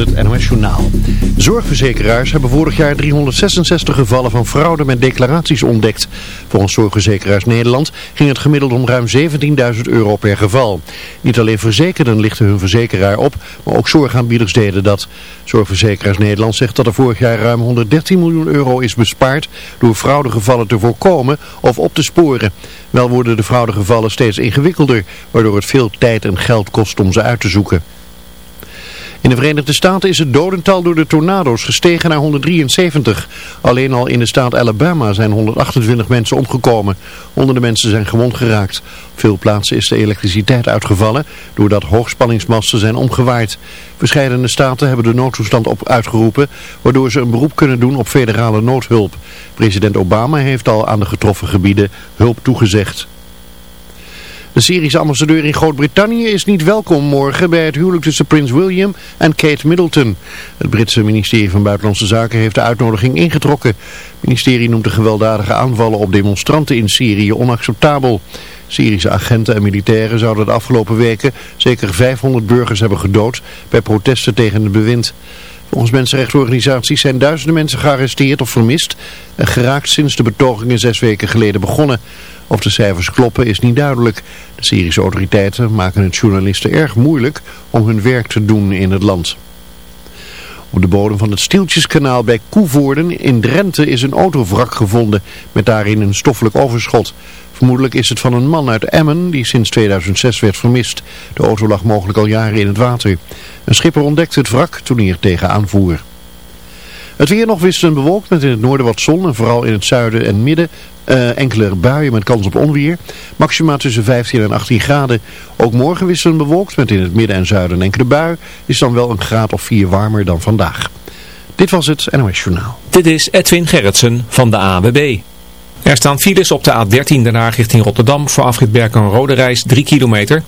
het NOS Journaal. Zorgverzekeraars hebben vorig jaar 366 gevallen van fraude met declaraties ontdekt. Volgens Zorgverzekeraars Nederland ging het gemiddeld om ruim 17.000 euro per geval. Niet alleen verzekerden lichten hun verzekeraar op, maar ook zorgaanbieders deden dat. Zorgverzekeraars Nederland zegt dat er vorig jaar ruim 113 miljoen euro is bespaard door fraudegevallen te voorkomen of op te sporen. Wel worden de fraudegevallen steeds ingewikkelder, waardoor het veel tijd en geld kost om ze uit te zoeken. In de Verenigde Staten is het dodental door de tornado's gestegen naar 173. Alleen al in de staat Alabama zijn 128 mensen omgekomen. Honderden mensen zijn gewond geraakt. Op veel plaatsen is de elektriciteit uitgevallen doordat hoogspanningsmasten zijn omgewaaid. Verscheidene staten hebben de noodtoestand op uitgeroepen waardoor ze een beroep kunnen doen op federale noodhulp. President Obama heeft al aan de getroffen gebieden hulp toegezegd. De Syrische ambassadeur in Groot-Brittannië is niet welkom morgen bij het huwelijk tussen prins William en Kate Middleton. Het Britse ministerie van Buitenlandse Zaken heeft de uitnodiging ingetrokken. Het ministerie noemt de gewelddadige aanvallen op demonstranten in Syrië onacceptabel. Syrische agenten en militairen zouden de afgelopen weken zeker 500 burgers hebben gedood bij protesten tegen het bewind. Volgens mensenrechtenorganisaties zijn duizenden mensen gearresteerd of vermist en geraakt sinds de betogingen zes weken geleden begonnen. Of de cijfers kloppen is niet duidelijk. De Syrische autoriteiten maken het journalisten erg moeilijk om hun werk te doen in het land. Op de bodem van het Stieltjeskanaal bij Koevoorden in Drenthe is een autovrak gevonden met daarin een stoffelijk overschot. Vermoedelijk is het van een man uit Emmen die sinds 2006 werd vermist. De auto lag mogelijk al jaren in het water. Een schipper ontdekte het wrak toen hij er tegenaan voer. Het weer nog wisselend bewolkt met in het noorden wat zon en vooral in het zuiden en midden uh, enkele buien met kans op onweer. Maxima tussen 15 en 18 graden. Ook morgen wisselend bewolkt met in het midden en zuiden enkele bui. Is dan wel een graad of 4 warmer dan vandaag. Dit was het NOS Journaal. Dit is Edwin Gerritsen van de AWB. Er staan files op de A13 daarna richting Rotterdam voor afrit Berken-Rode reis 3 kilometer.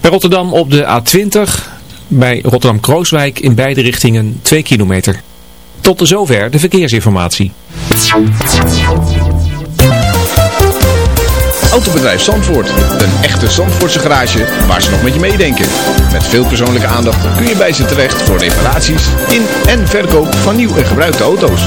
Bij Rotterdam op de A20 bij Rotterdam-Krooswijk in beide richtingen 2 kilometer. Tot zover de verkeersinformatie. Autobedrijf Zandvoort. Een echte Zandvoortse garage waar ze nog met je meedenken. Met veel persoonlijke aandacht kun je bij ze terecht voor reparaties in en verkoop van nieuw en gebruikte auto's.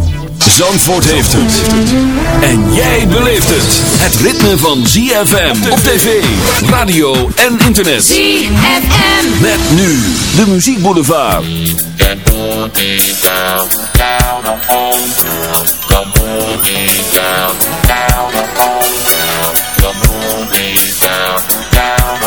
Zandvoort heeft het. En jij beleeft het. Het ritme van ZFM op tv, radio en internet. ZFM. Met nu de muziekboulevard. Come hold me down, down on home girl. Come hold me down, down on home girl. Come hold me down,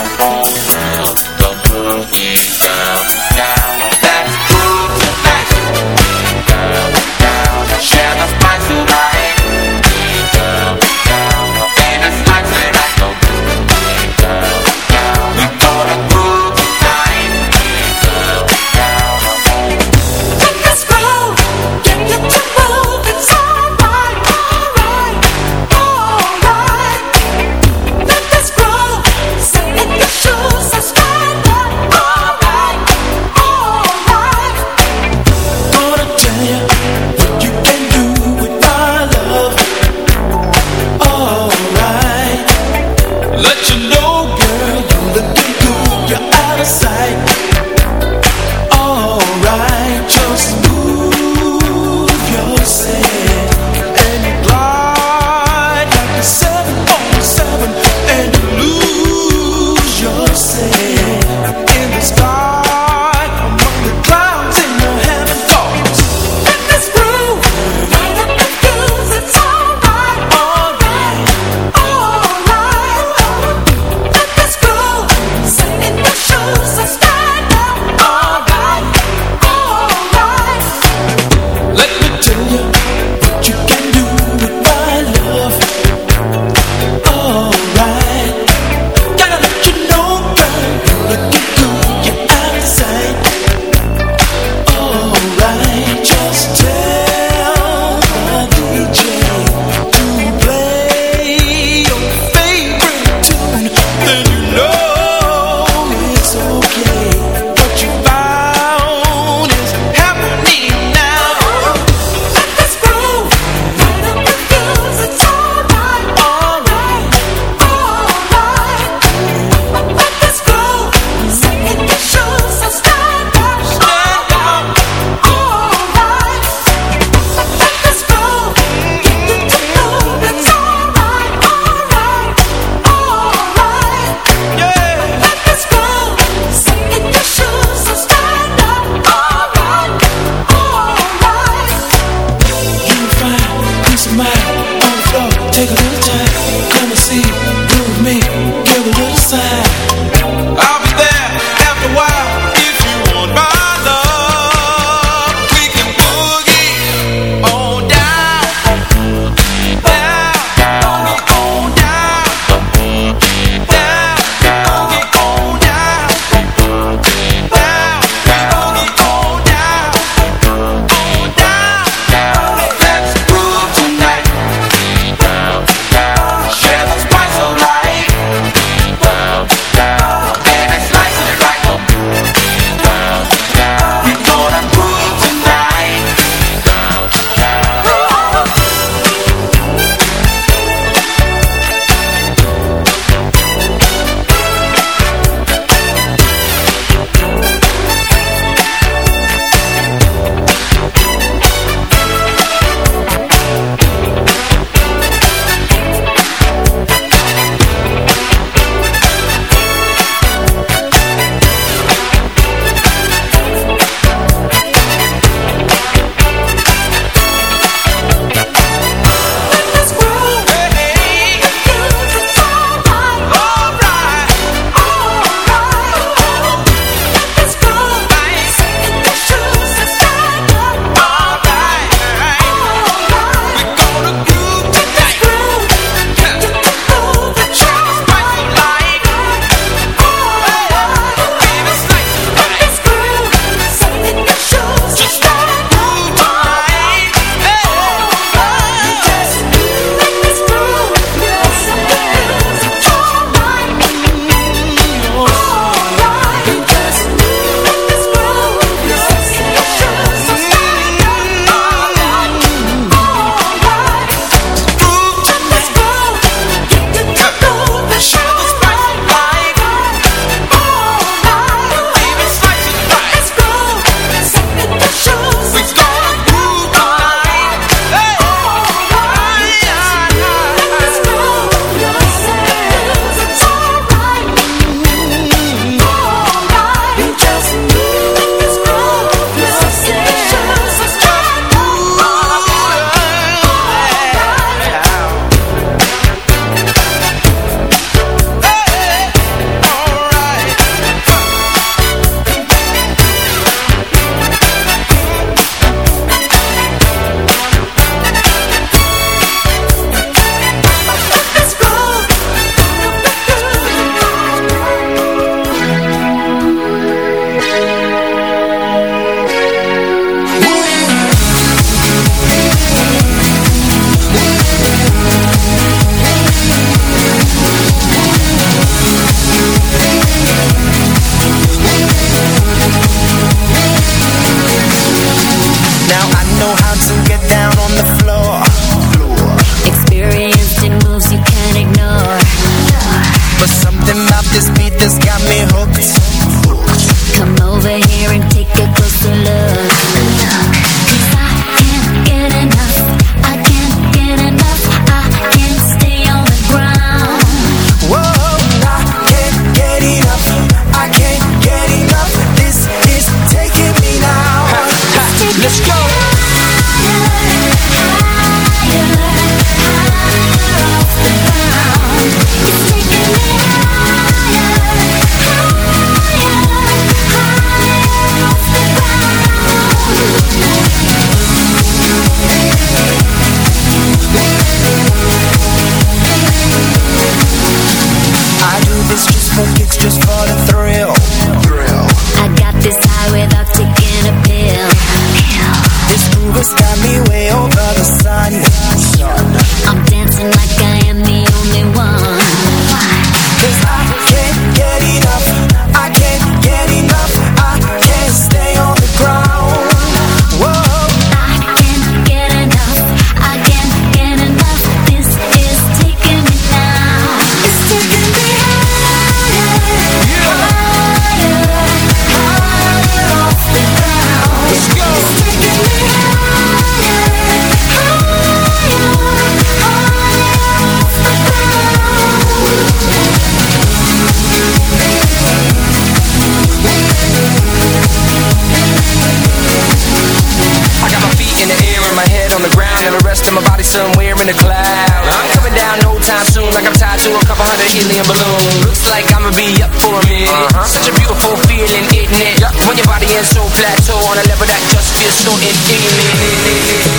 being so plateau on a level that just feels so inhuman.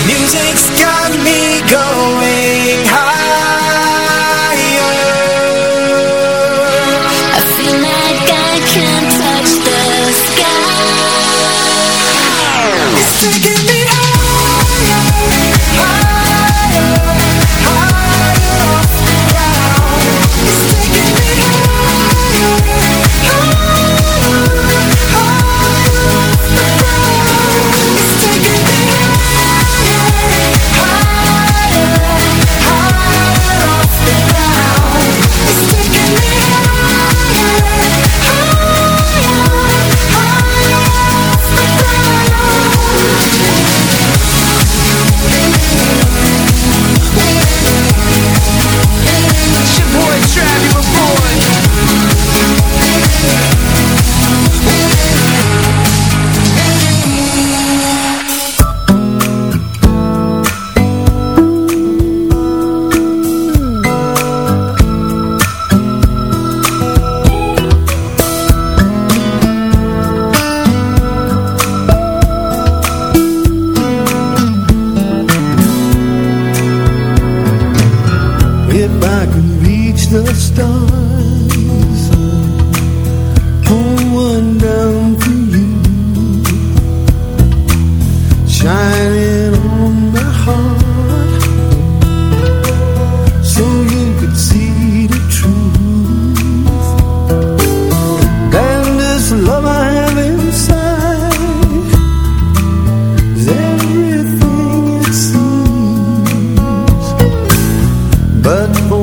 Music's got me going high. but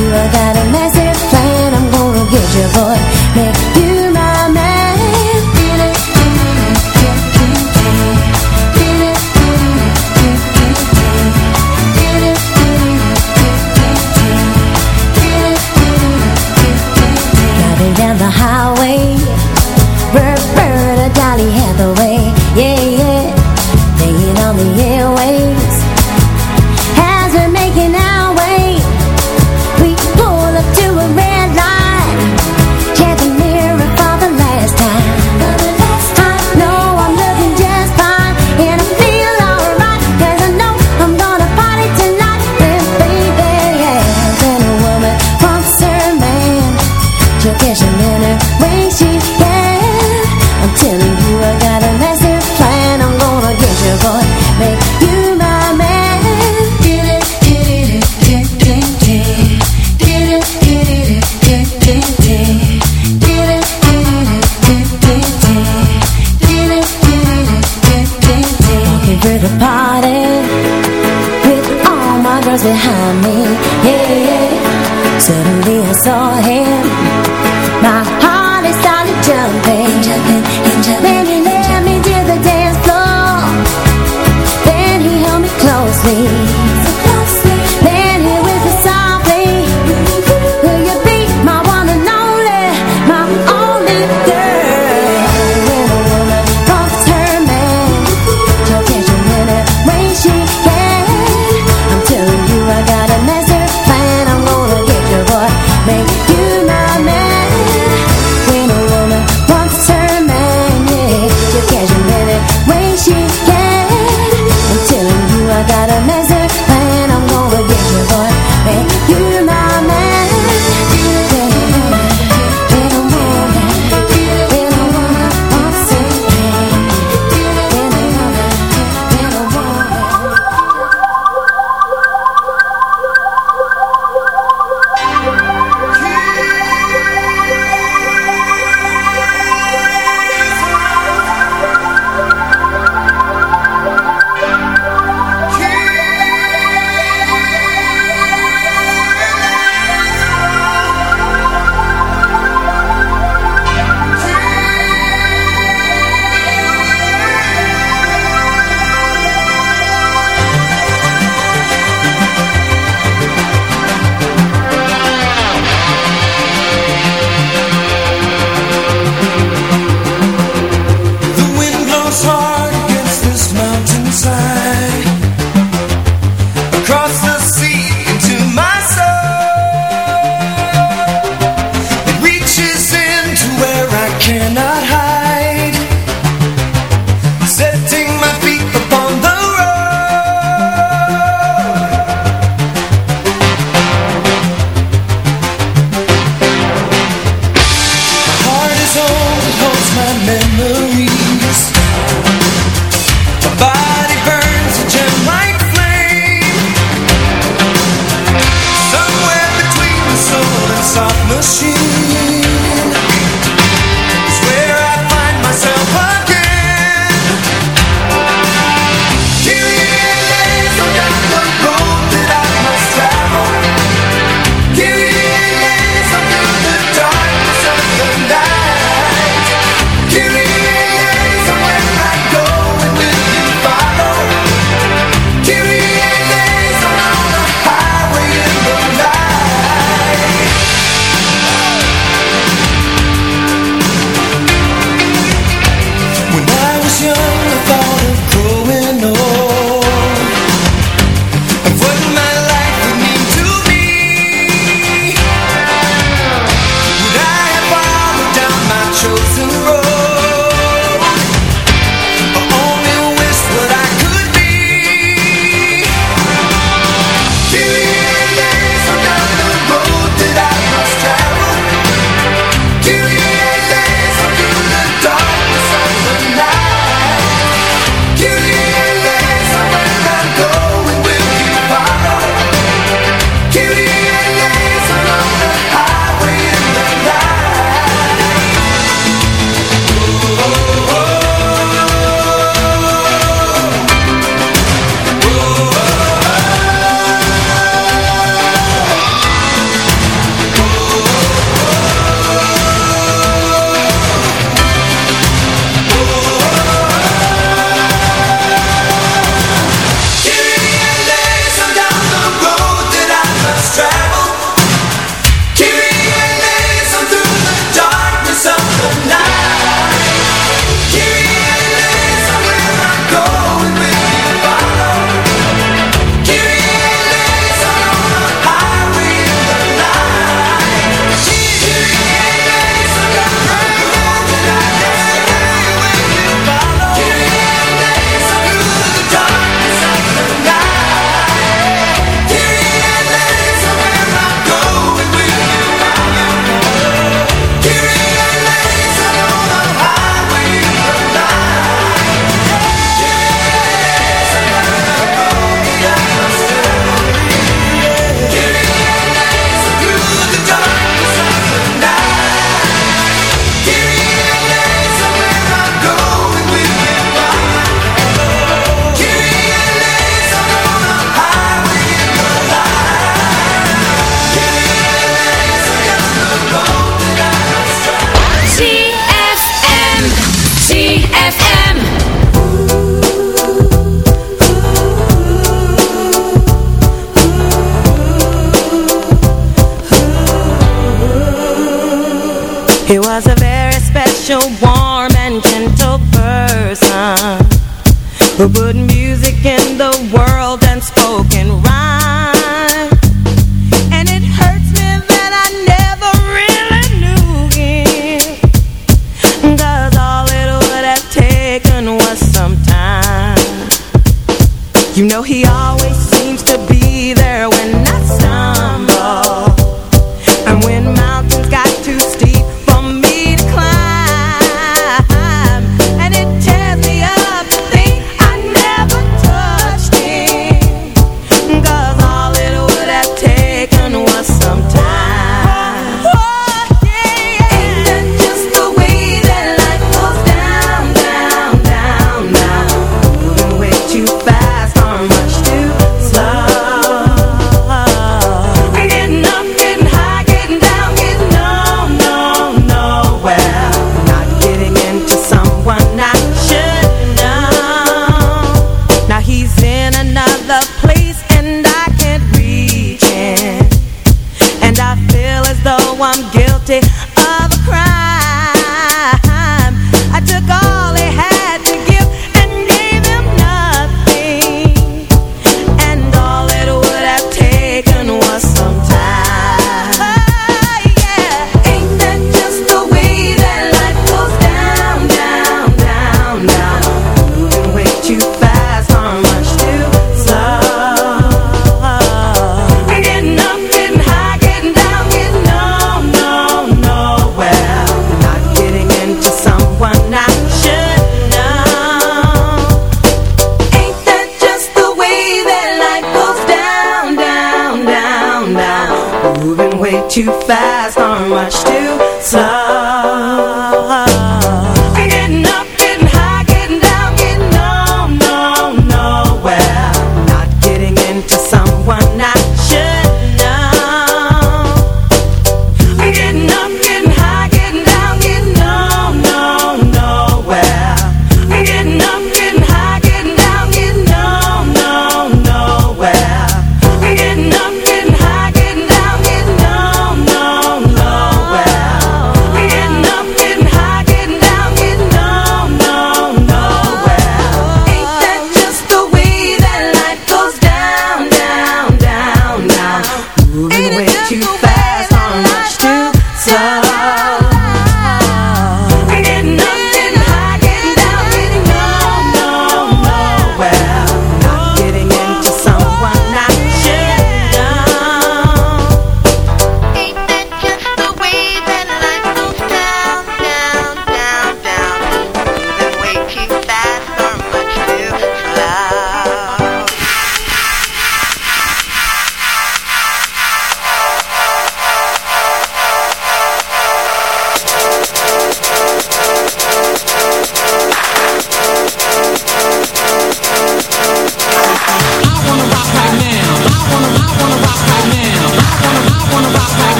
you, I got a master plan. I'm gonna get you, boy.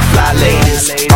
Fly ladies,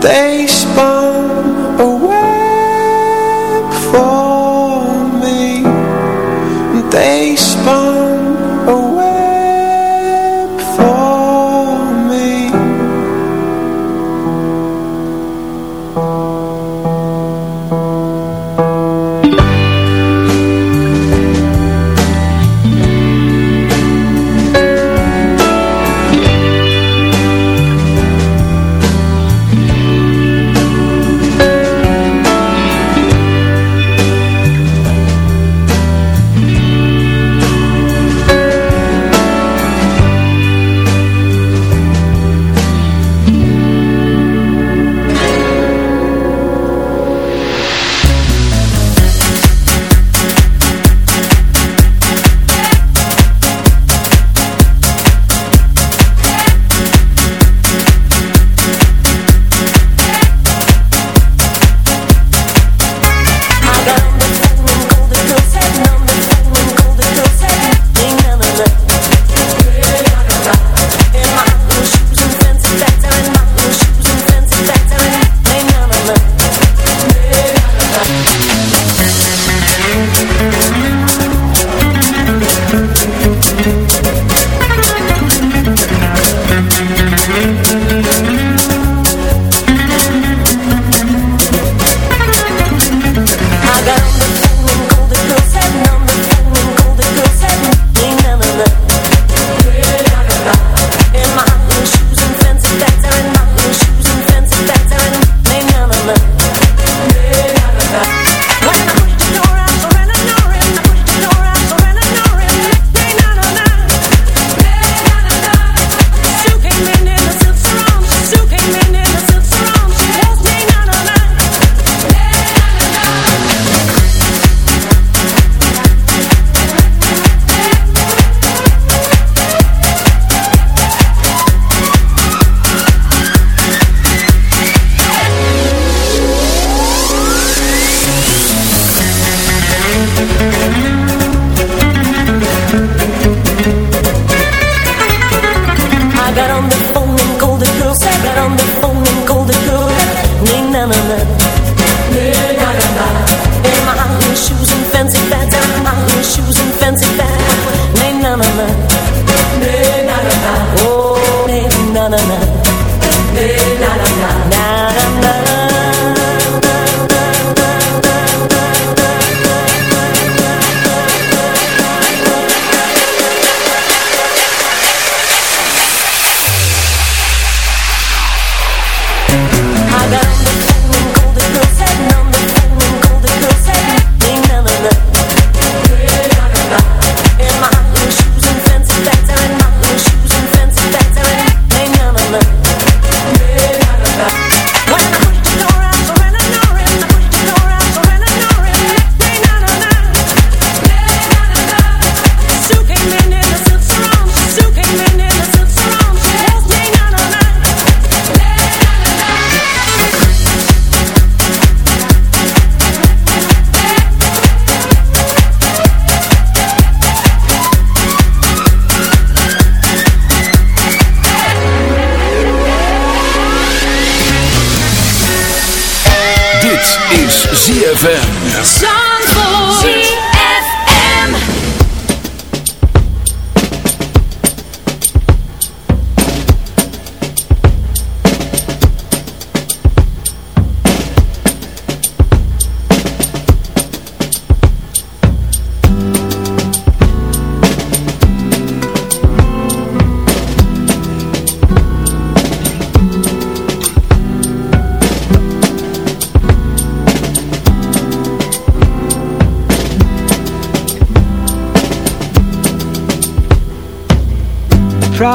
They ZFM. Zandvoort.